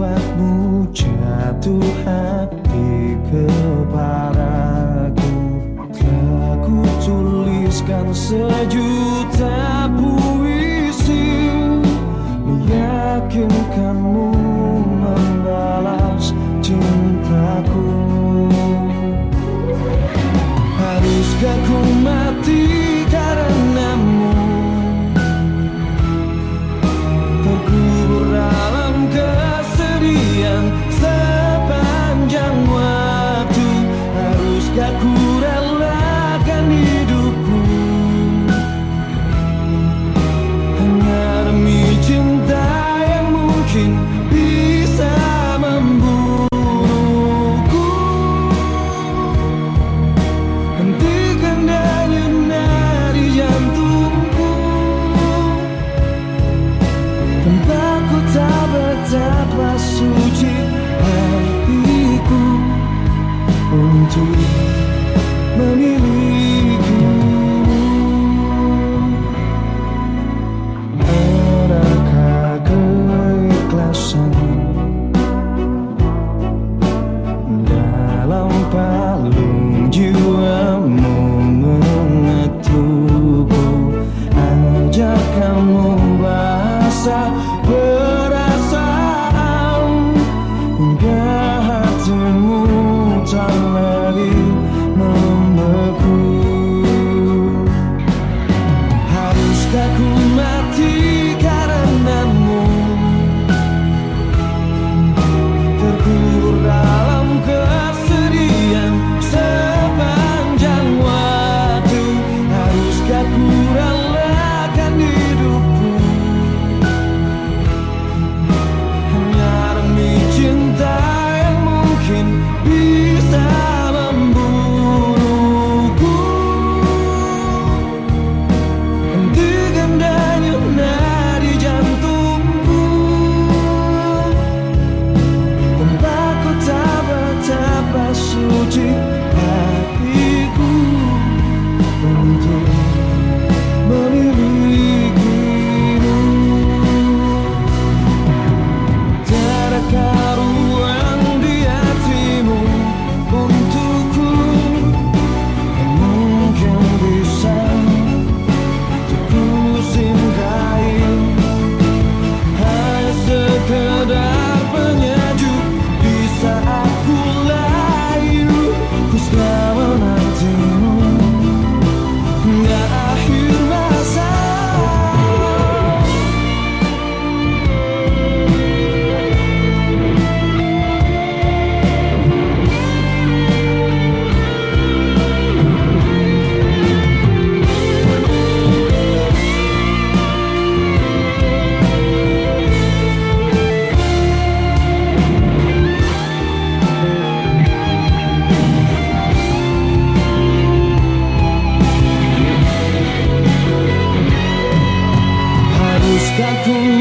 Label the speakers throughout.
Speaker 1: membuatmu jatuh hati kepadaku. Aku tuliskan sejuta puisi amor.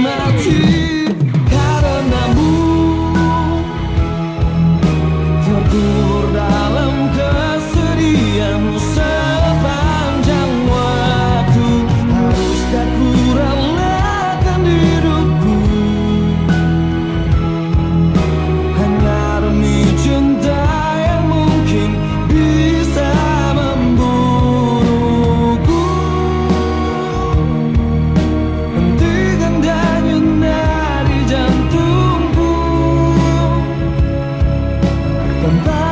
Speaker 1: Martin. come.